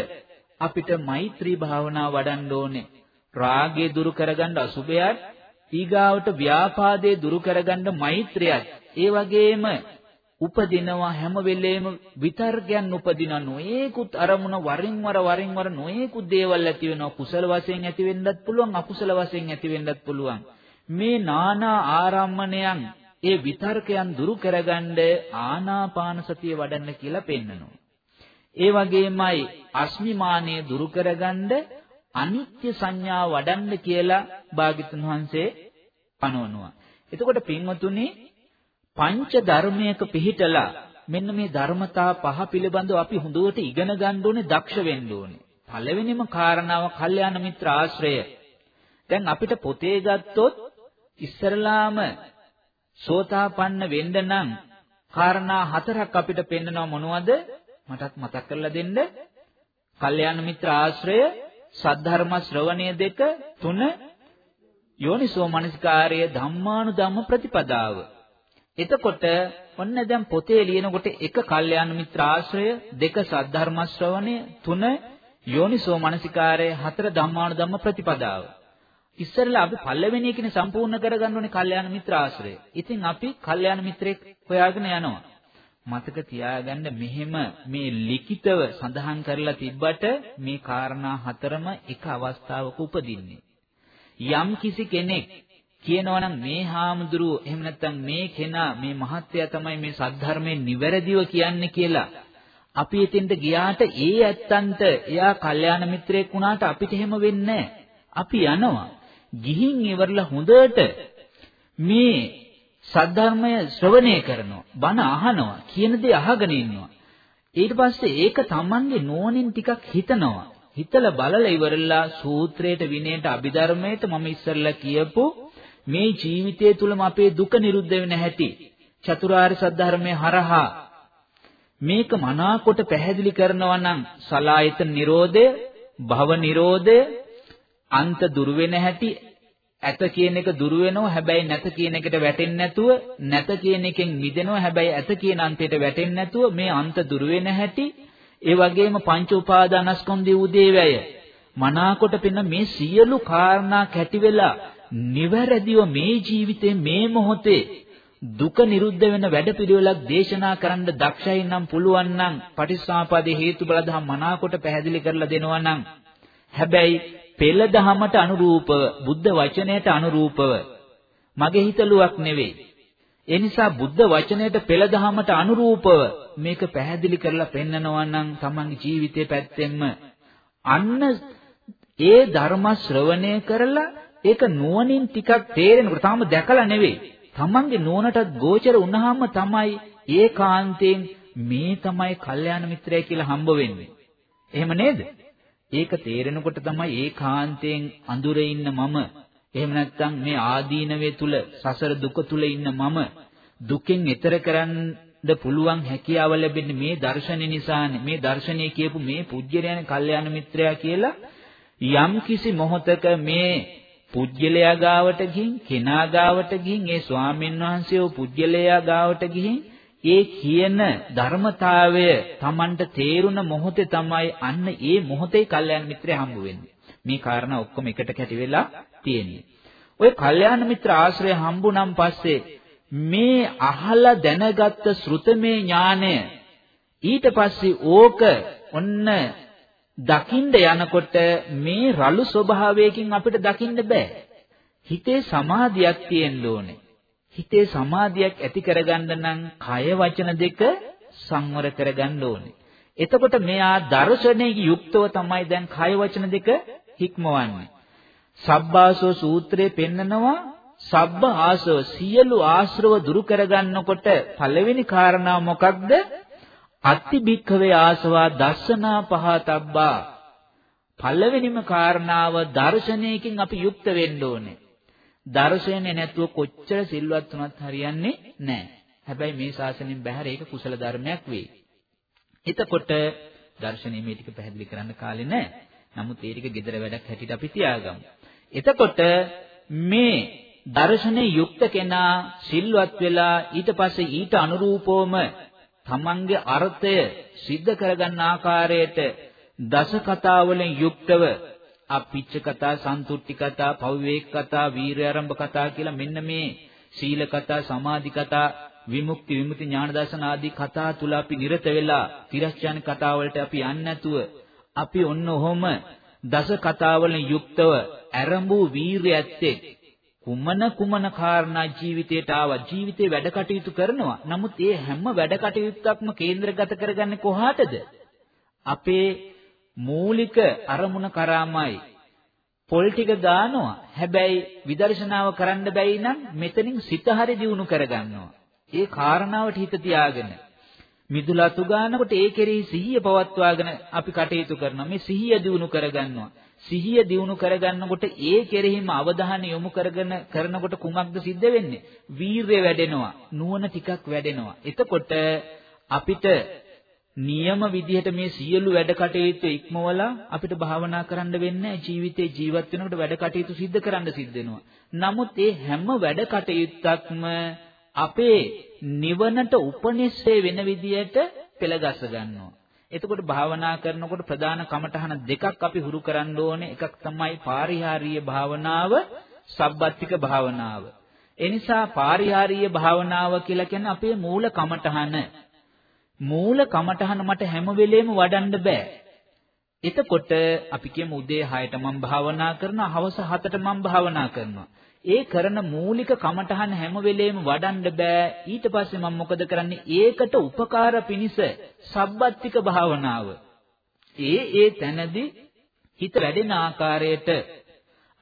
අපිට මෛත්‍රී භාවනාව වඩන්න ඕනේ. රාගය දුරු කරගන්න අසුබයත් ඊගාවට ව්‍යාපාදේ දුරු කරගන්න මෛත්‍රියත් ඒ වගේම උපදිනවා හැම වෙලේම විතර්කයන් උපදින නොයේකුත් අරමුණ වරින් වර වරින් වර නොයේකුත් දේවල් ඇති වෙනවා. කුසල වශයෙන් ඇති වෙන්නත් පුළුවන් අකුසල වශයෙන් ඇති වෙන්නත් පුළුවන්. මේ නානා ආරම්මණයන් ඒ විතර්කයන් දුරු කරගන්න ආනාපාන සතිය වඩන්න කියලා පෙන්නනවා. ඒ වගේමයි අස්මිමානය දුරු කරගන්න අනිත්‍ය සංඥා වඩන්න කියලා භාග්‍යතුන් වහන්සේ පනවනවා. එතකොට පින්වතුනි පංච ධර්මයක පිහිටලා මෙන්න මේ ධර්මතා පහ පිළිබඳව අපි හොඳට ඉගෙන ගන්න ඕනේ, දක්ෂ වෙන්න ඕනේ. පළවෙනිම කාරණාව කල්යාණ මිත්‍ර ආශ්‍රය. දැන් අපිට පොතේ ගත්තොත් ඉස්සරලාම සෝතාපන්න වෙන්න නම් කාරණා හතරක් අපිට පෙන්නනවා මොනවද? මටත් මතක් කරලා දෙන්න. කල්යාණ මිත්‍ර ආශ්‍රය සද්ධර්ම ශ්‍රවණය දෙක තුන යෝනිසෝ මනසිකාර්ය ධම්මානුධම්ම ප්‍රතිපදාව. එතකොට ඔන්න දැන් පොතේ ලියනකොට එක කල්යාණ මිත්‍ර ආශ්‍රය දෙක සද්ධර්ම ශ්‍රවණය තුන යෝනිසෝ මනසිකාර්ය හතර ධම්මානුධම්ම ප්‍රතිපදාව. ඉස්සරලා අපි පළවෙනි එකනේ සම්පූර්ණ කරගන්න ඕනේ කල්යාණ මිත්‍ර ආශ්‍රය. ඉතින් අපි කල්යාණ මිත්‍රෙක් හොයාගෙන යනවා. මතක තියාගන්න මෙහෙම මේ ලිඛිතව සඳහන් කරලා තිබ්බට මේ කාරණා හතරම එක අවස්ථාවක උපදින්නේ. යම් කිසි කෙනෙක් කියනවනම් මේ හාමුදුරුව එහෙම නැත්නම් මේ කෙනා මේ මහත්ය තමයි මේ සද්ධර්මයෙන් නිවැරදිව කියන්නේ කියලා අපි එතෙන්ට ගියාට ඒ ඇත්තන්ට එයා කල්යාණ මිත්‍රයෙක් වුණාට අපිට එහෙම වෙන්නේ අපි යනවා. ගිහින් ඉවරලා හොඳට මේ සද්ධර්මය ශ්‍රවණය කරනවා, බණ අහනවා, කියන දේ අහගෙන ඉන්නවා. ඊට පස්සේ ඒක Tamange නෝනින් ටිකක් හිතනවා. හිතලා බලලා ඉවරලා සූත්‍රයට විනයට අභිධර්මයට මම ඉස්සෙල්ලා කියපු මේ ජීවිතය තුලම අපේ දුක නිරුද්ධ වෙන හැටි චතුරාර්ය සද්ධර්මයේ හරහා මේක මනාකොට පැහැදිලි කරනවා නම් සලායතන නිරෝධය භව නිරෝධය අන්ත දුර වෙන හැටි ඇත කියන එක දුර වෙනවා හැබැයි නැත කියන එකට වැටෙන්නේ නැතුව නැත කියන එකෙන් මිදෙනවා හැබැයි ඇත කියන අන්තයට වැටෙන්නේ නැතුව මේ අන්ත දුර වෙන හැටි. ඒ වගේම පංච උපාදානස්කන්ධයේ උදේවැය. මනාකොට පෙන මේ සියලු කාරණා කැටි වෙලා නිවැරදිව මේ ජීවිතේ මේ මොහොතේ දුක නිරුද්ධ වෙන වැඩපිළිවෙලක් දේශනා කරන්න දක්ෂයි නම් පුළුවන් නම් පටිච්චසමුප්පාදේ හේතු බල දහම් මනාකොට පැහැදිලි කරලා දෙනවා නම් හැබැයි පෙළ දහමට අනුරූපව බුද්ධ වචනයට අනුරූපව මගේ හිතලුවක් නෙවෙයි ඒ නිසා බුද්ධ වචනයට පෙළ දහමට අනුරූපව මේක පැහැදිලි කරලා පෙන්නනවා නම් තමන්ගේ ජීවිතේ පැත්තෙන්ම අන්න ඒ ධර්ම ශ්‍රවණය කරලා ඒක නුවණින් ටිකක් තේරෙනකොට තාම දැකලා නෙවෙයි තමන්ගේ නුවණටත් ගෝචර වුණාම තමයි ඒකාන්තයෙන් මේ තමයි කල්යාණ මිත්‍රය කියලා හම්බ වෙන්නේ. එහෙම නේද? ඒක තේරෙනකොට තමයි ඒකාන්තයෙන් අඳුරේ ඉන්න මම. එහෙම නැත්නම් මේ ආදීනවේ තුල සසර දුක තුල ඉන්න මම. දුකෙන් එතර කරන්න පුළුවන් හැකියාව ලැබෙන්නේ මේ දර්ශනය නිසානේ. මේ දර්ශනය කියපු මේ පුජ්‍යලයන් කල්යාණ මිත්‍රයා කියලා යම් කිසි මොහතක මේ පුජ්‍යලයා ගාවට ගිහින් කෙනා ගාවට ගිහින් ඒ ස්වාමීන් වහන්සේව පුජ්‍යලයා ගාවට ගිහින් ඒ කියන ධර්මතාවය Tamanට තේරුණ මොහොතේ තමයි අන්න ඒ මොහොතේ කල්යාණ මිත්‍රය හම්බ වෙන්නේ. මේ කාරණා ඔක්කොම එකට කැටි වෙලා තියෙන්නේ. ඔය කල්යාණ මිත්‍ර ආශ්‍රය හම්බුනම් පස්සේ මේ අහලා දැනගත්ත ශ්‍රුතමේ ඥානය ඊට පස්සේ ඕක ඔන්න දකින්න යනකොට මේ රළු ස්වභාවයකින් අපිට දකින්න බෑ. හිතේ සමාධියක් තියෙන්න ඕනේ. හිතේ සමාධියක් ඇති කරගන්න නම් කය වචන දෙක සංවර කරගන්න ඕනේ. එතකොට මෙයා දර්ශනයේ යුක්තව තමයි දැන් කය වචන දෙක හික්මවන්නේ. සබ්බාසෝ සූත්‍රයේ පෙන්නනවා සබ්බ ආසව සියලු ආශ්‍රව දුරු කරගන්නකොට පළවෙනි කාරණා මොකක්ද? අත්ති භික්ඛවේ ආසවා දස්සනා පහතබ්බා. පළවෙනිම කාරණාව දර්ශනයකින් අපි යුක්ත වෙන්න ඕනේ. දර්ශනේ නැතුව කොච්චර සිල්වත් වුණත් හරියන්නේ නැහැ. හැබැයි මේ ශාසනයෙන් බැහැර ඒක කුසල ධර්මයක් වෙයි. එතකොට දර්ශනේ මේ ටික පැහැදිලි කරන්න කාලේ නැහැ. නමුත් ඒ ටික gedara වැඩක් හැටියට අපි තියාගමු. එතකොට මේ දර්ශනේ යුක්ත කෙනා සිල්වත් වෙලා ඊට පස්සේ ඊට අනුරූපවම තමන්ගේ අර්ථය සිද්ධ කරගන්න ආකාරයට දස කතා වලින් යුක්තව අපිච්ච කතා, සන්තුට්ටි කතා, පවිවේක කතා, වීරය ආරම්භ කතා කියලා මෙන්න මේ සීල කතා, සමාධි කතා, විමුක්ති විමුක්ති ඥාන දර්ශන ආදී කතා තුල අපි නිරත වෙලා තිරස්චාන කතා වලට අපි යන්නේ නැතුව අපි ඔන්න ඔහොම දස කතාවලින් යුක්තව ඇරඹූ වීරිය ඇත්තේ කුමන කුමන කාරණා ජීවිතයට ආවා? ජීවිතේ වැඩ කටයුතු කරනවා. නමුත් ඒ හැම වැඩ කටයුත්තක්ම කේන්ද්‍රගත කරගන්නේ කොහාටද? අපේ මූලික අරමුණ කරාමයි පොල් ටික දානවා හැබැයි විදර්ශනාව කරන්න බැයි නම් මෙතනින් සිත හරි දියුණු කරගන්නවා ඒ කාරණාවට හිත තියාගෙන මිදුලතු ගන්නකොට ඒ කෙරෙහි සිහිය පවත්වාගෙන අපි කටයුතු කරනවා. මේ සිහිය දිනු කරගන්නවා. සිහිය දිනු කරගන්නකොට ඒ කෙරෙහිම අවධානය යොමු කරගෙන කරනකොට කුමක්ද සිද්ධ වෙන්නේ? වීරය වැඩෙනවා. නුවණ ටිකක් වැඩෙනවා. එතකොට අපිට නියම විදිහට මේ සියලු වැඩ කටයුතු ඉක්මවලා අපිට භාවනා කරන්න වෙන්නේ ජීවිතේ ජීවත් වෙනකොට වැඩ කටයුතු සිද්ධ කරන්න සිද්ධ වෙනවා. නමුත් මේ හැම වැඩ කටයුත්තක්ම අපේ නිවනට උපනිශ්‍රේ වෙන විදියට පෙළගස්ස ගන්නවා. එතකොට භාවනා කරනකොට ප්‍රධාන කමඨහන දෙකක් අපි හුරු කරන්න ඕනේ. එකක් තමයි පාරිහාරීය භාවනාව, සබ්බත්තික භාවනාව. එනිසා පාරිහාරීය භාවනාව කියලා කියන්නේ අපේ මූල කමඨහන. මූල කමඨහන මට හැම වෙලෙම වඩන්න බෑ. එතකොට අපි කියමු උදේ 6ට මම භාවනා කරනවා, හවස 7ට මම භාවනා කරනවා. ඒ කරන මූලික කමඨහන හැම වෙලෙම වඩන්න බෑ. ඊට පස්සේ මම මොකද කරන්නේ? ඒකට උපකාර පිණිස සබ්බත්තික භාවනාව. ඒ ඒ තැනදී හිත වැඩෙන ආකාරයට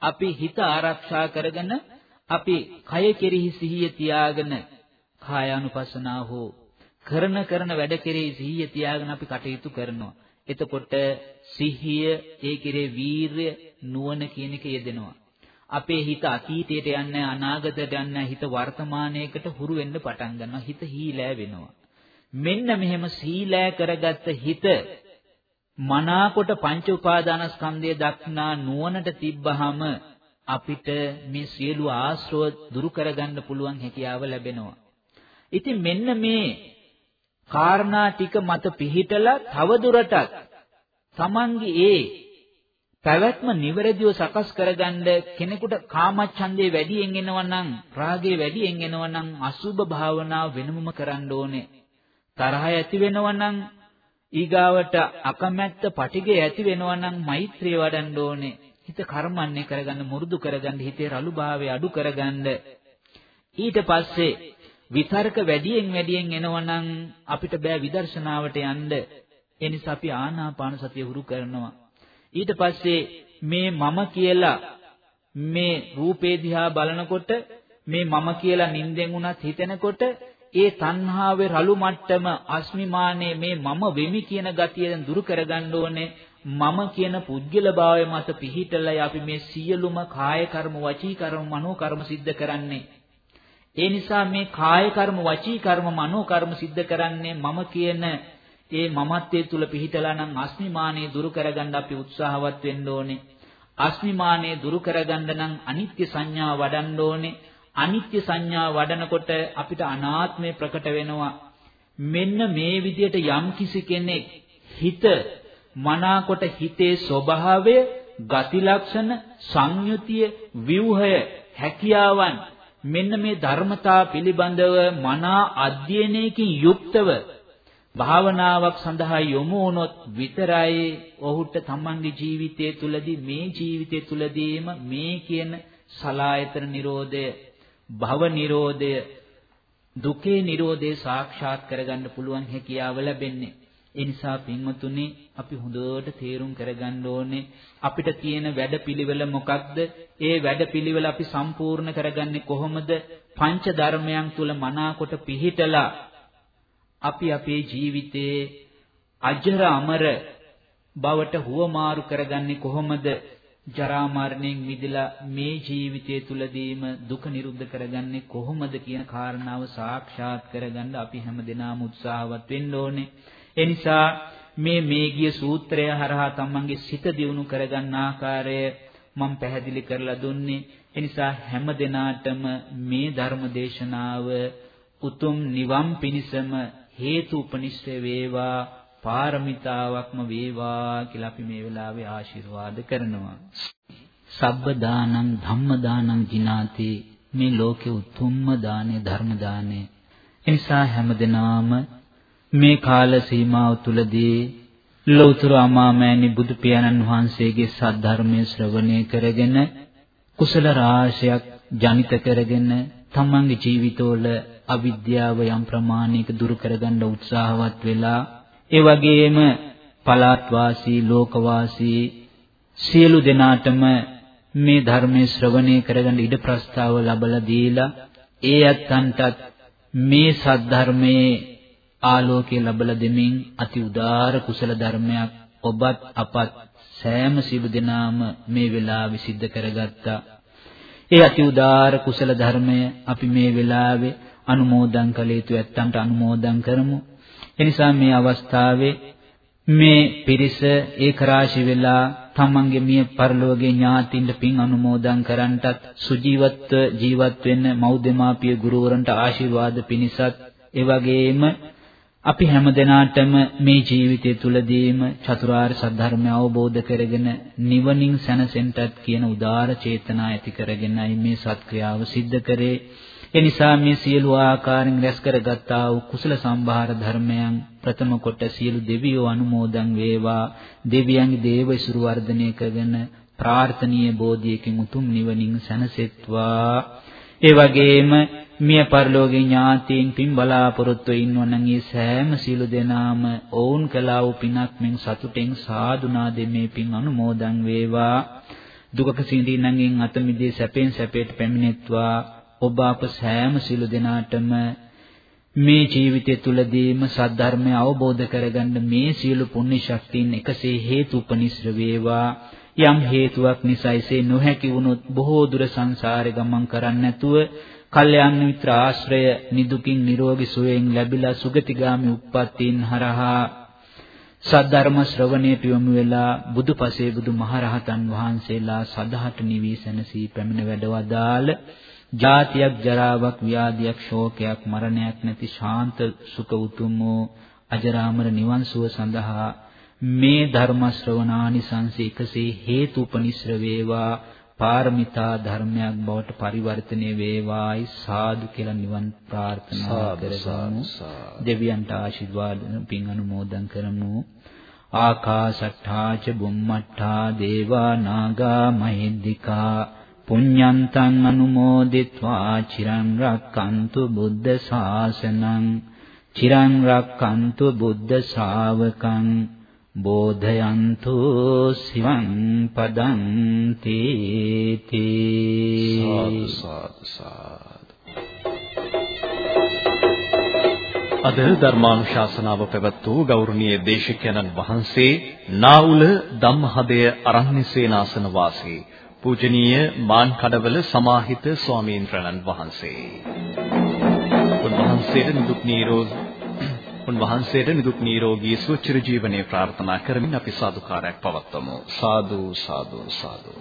අපි හිත ආරක්ෂා කරගෙන අපි කය කෙරෙහි සිහිය තියාගෙන කායානුපස්සනාව හෝ කරන කරන වැඩ කෙරෙහි සිහිය තියාගෙන අපි කටයුතු කරනවා. එතකොට සිහිය ඒ කෙරේ වීරය නුවණ කියන එක යෙදෙනවා. අපේ හිත අතීතයට යන්නේ අනාගතයට යන්නේ හිත වර්තමානයේකට හුරු වෙන්න පටන් ගන්නවා හිත හීලෑ වෙනවා මෙන්න මෙහෙම සීලෑ කරගත්ත හිත මනාකොට පංච උපාදානස්කන්ධය දක්නා නුවණට තිබ්බහම අපිට මේ සියලු ආශ්‍රව දුරු කරගන්න පුළුවන් හැකියාව ලැබෙනවා. ඉතින් මෙන්න මේ කාරණා ටික මත පිහිටලා තවදුරටත් තමන්ගේ ඒ පැවැත්ම නිවැරදිව සකස් කරගන්න කෙනෙකුට කාමච්ඡන්දේ වැඩියෙන් එනවා නම් රාගේ වැඩියෙන් එනවා නම් අසුභ භාවනාව වෙනමම කරන්න ඕනේ. තරහ ඇති වෙනවා නම් ඊගාවට අකමැත්ත පටිගය ඇති වෙනවා නම් මෛත්‍රිය වඩන්න ඕනේ. හිත කර්මන්නේ කරගන්න මුරුදු කරගන්න හිතේ රළුභාවය අඩු කරගන්න. ඊට පස්සේ විතර්ක වැඩියෙන් වැඩියෙන් එනවනම් අපිට බෑ විදර්ශනාවට යන්න. ඒ නිසා අපි ආනාපාන සතිය හුරු කරනවා. ඊට පස්සේ මේ මම කියලා මේ රූපේ දිහා බලනකොට මේ මම කියලා නිින්දෙන් උනත් හිතෙනකොට ඒ තණ්හාවේ රළු මට්ටම අස්මිමානේ මේ මම වෙමි කියන ගතියෙන් දුරු කරගන්න ඕනේ මම කියන පුද්ගල භාවය මත පිහිටලයි අපි මේ සියලුම කාය කර්ම වචී කර්ම මනෝ කර්ම සිද්ධ කරන්නේ ඒ නිසා මේ කාය කර්ම වචී කර්ම මනෝ කර්ම සිද්ධ කරන්නේ මම කියන ඒ මමත්වයේ තුල පිහිටලා නම් අස්මිමානේ දුරු කරගන්න අපි උත්සාහවත් වෙන්න ඕනේ. අස්මිමානේ දුරු කරගන්න නම් අනිත්‍ය සංඥා වඩන්න ඕනේ. අනිත්‍ය සංඥා වඩනකොට අපිට අනාත්මය ප්‍රකට වෙනවා. මෙන්න මේ විදිහට යම් කිසි කෙනෙක් හිත මනාකොට හිතේ ස්වභාවය, ගති ලක්ෂණ, සංයුතිය, ව්‍යුහය, හැකියාවන් මෙන්න මේ ධර්මතා පිළිබඳව මනා අධ්‍යයනයකින් යුක්තව භාවනාවක් සඳහා යොමු වුණොත් විතරයි ඔහුට තමන්ගේ ජීවිතය තුළදී මේ ජීවිතය තුළදීම මේ කියන සලායතන නිරෝධය භව නිරෝධය දුකේ නිරෝධය සාක්ෂාත් කරගන්න පුළුවන් හැකියාව ලැබෙන්නේ. ඒ නිසා පින්වතුනි අපි හොඳට තේරුම් කරගන්න ඕනේ අපිට තියෙන වැඩපිළිවෙල මොකක්ද? ඒ වැඩපිළිවෙල අපි සම්පූර්ණ කරගන්නේ කොහොමද? පංච ධර්මයන් තුල මනාකොට පිහිටලා අපි අපේ ජීවිතයේ අජර අමර බවට හුවමාරු කරගන්නේ කොහොමද? ජරා මරණයෙන් මිදලා මේ ජීවිතය තුලදීම දුක නිරුද්ධ කරගන්නේ කොහොමද කියන කාරණාව සාක්ෂාත් කරගන්න අපි හැමදෙනාම උත්සාහවත් වෙන්න ඕනේ. ඒ නිසා මේ මේගිය සූත්‍රය හරහා තමන්ගේ සිත දියුණු කරගන්න ආකාරය මම පැහැදිලි කරලා දුන්නේ. ඒ නිසා හැම දිනාටම මේ ධර්ම දේශනාව උතුම් නිවන් පිණිසම හේතු උපනිශ්‍රේ වේවා පාරමිතාවක්ම වේවා කියලා අපි මේ වෙලාවේ ආශිර්වාද කරනවා. සබ්බ දානං ධම්ම දානං ජිනාති මේ ලෝකේ උතුම්ම දානේ ධර්ම දානේ. එනිසා හැමදෙනාම මේ කාල සීමාව තුලදී ලෞතර අමාමෑණි බුදු පියාණන් වහන්සේගේ සද්ධර්මයේ ශ්‍රවණය කරගෙන කුසල රාශියක් ජනිත කරගෙන තමන්ගේ ජීවිතවල අවිද්‍යාව යම් ප්‍රමාණයක දුරු කරගන්න උත්සාහවත් වෙලා ඒ වගේම පළාත් වාසී ලෝක වාසී සියලු දෙනාටම මේ ධර්මයේ ශ්‍රවණය කරගන්න ඉඩ ප්‍රස්තාව ලැබලා දීලා ඒ අත්තන්ටත් මේ සද්ධර්මයේ ආලෝකය ලැබලා දෙමින් අති උදාර කුසල ධර්මයක් ඔබත් අපත් සෑම සිළු දෙනාම මේ වෙලාවේ සිද්ධ කරගත්තා. ඒ අති උදාර කුසල ධර්මය අපි මේ වෙලාවේ අනුමෝදන් කළ යුතු ඇත්තන්ට අනුමෝදන් කරමු. එනිසා මේ අවස්ථාවේ මේ පිරිස ඒකරාශි වෙලා තමන්ගේ මිය පරලෝකයේ ඥාතින්ට පින් අනුමෝදන් කරන්නටත් සුජීවත්ව ජීවත් වෙන්න මව්දෙමාපිය ගුරුවරන්ට ආශිර්වාද පිණිසත් ඒ වගේම අපි හැම දිනාටම මේ ජීවිතය තුළදීම චතුරාර්ය සත්‍ය අවබෝධ කරගෙන නිවනින් සැනසෙන්නටත් කියන උදාර චේතනා ඇති කරගෙනයි මේ සත්ක්‍රියාව සිද්ධ කරේ. ඒ නිසා මේ සියලු ආකාරයෙන් රැස් කරගත්තා වූ කුසල සම්භාර ධර්මයන් ප්‍රථම කොට සියලු දෙවියෝ අනුමෝදන් වේවා. දෙවියන්ගේ දේව ඉසුරු වර්ධනය කරගෙන ප්‍රාර්ථනීය බෝධියකින් උතුම් නිවනින් සැනසෙත්වා. ඒ වගේම මිය පරලෝකේ ඥාතීන් පින් බලාපොරොත්තු ඉන්නවනම් ඒ සෑම සීල දෙනාම ඔවුන් කළා වූ පිනක් මෙන් සතුටෙන් සාදුනා දෙමේ පින් අනුමෝදන් වේවා. දුකක සිඳින්නන්ගෙන් අත මිදේ සැපෙන් සැපයට පැමිණෙත්වා. ඔබ අප සෑම සීල දෙනාටම මේ ජීවිතය තුළදීම සද්ධර්මය අවබෝධ කරගන්න මේ සියලු පුණ්‍ය ශක්තියින් එකසේ හේතු උපනිශ්‍ර වේවා. යම් හේතුවක් නිසා එසේ නොහැකි වුණොත් බොහෝ දුර සංසාරේ ගමන් කරන්න නැතුව කල්යාණ මිත්‍ර ආශ්‍රය නිදුකින් නිරෝගී සුවයෙන් ලැබිලා සුගතිගාමි උප්පත්තීන් හරහා සද්ධර්ම ශ්‍රවණයට යොමු වෙලා බුදුපසේ බුදු මහරහතන් වහන්සේලා සදහට නිවි සැනසී පැමිණ වැඩවදාල ජාතියක් ජරාවක් ව්‍යාධියක් ශෝකයක් මරණයක් නැති ශාන්ත සුඛ උතුම් වූ අජරාමර නිවන් සුව සඳහා මේ ධර්ම ශ්‍රවණානිසංස එකසේ හේතුපනිශ්‍ර වේවා. පාරමිතා ධර්මයක් බවට පරිවර්තනය වේවායි සාදු කියලා නිවන් ප්‍රාර්ථනා කරගමු. දෙවියන්ට ආශිර්වාද පින් අනුමෝදන් කරමු. ආකාශට්ටා ච බුම්මට්ටා දේවා නාග මහිද්దికා පුඤ්ඤන්තං අනුමෝදිත්වා චිරං රක්칸තු බුද්ධ ශාසනං චිරං රක්칸තු බුද්ධ ශාවකං බෝධයන්තු සිවං පදං තීති
සාදු සාදු අද ධර්මානුශාසනාව පැවැත් වූ ගෞරවනීය දේශකයන්න් වහන්සේ නාඋල ධම්මහදය අරණ්‍ය සේනාසන වාසී පූජනීය මාන්කඩවල සමාහිත ස්වාමීන් වහන්සේ. උන්වහන්සේට නිදුක් නිරෝධ උන්වහන්සේට නිදුක් නිරෝගී සුවචිර ජීවනයේ ප්‍රාර්ථනා කරමින් අපි සාදුකාරයක් පවත්වමු. සාදු සාදු සාදු.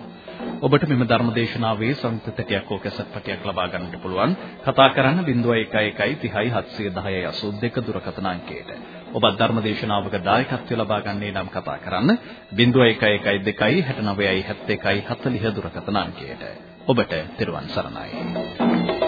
ඔබට මෙම ධර්මදේශනාවේ සංකෘතටයක් හෝ කැසට් පටයක් ලබා ගන්නට පුළුවන්. කතා කරන්න 0111 30 710 82 දුරකථන අංකයට. ඔබ ධර්මදේශනාවක දායකත්වය ලබා ගන්නේ නම් කතා කරන්න 0112 69 71 40 දුරකථන අංකයට. ඔබට තෙරුවන් සරණයි.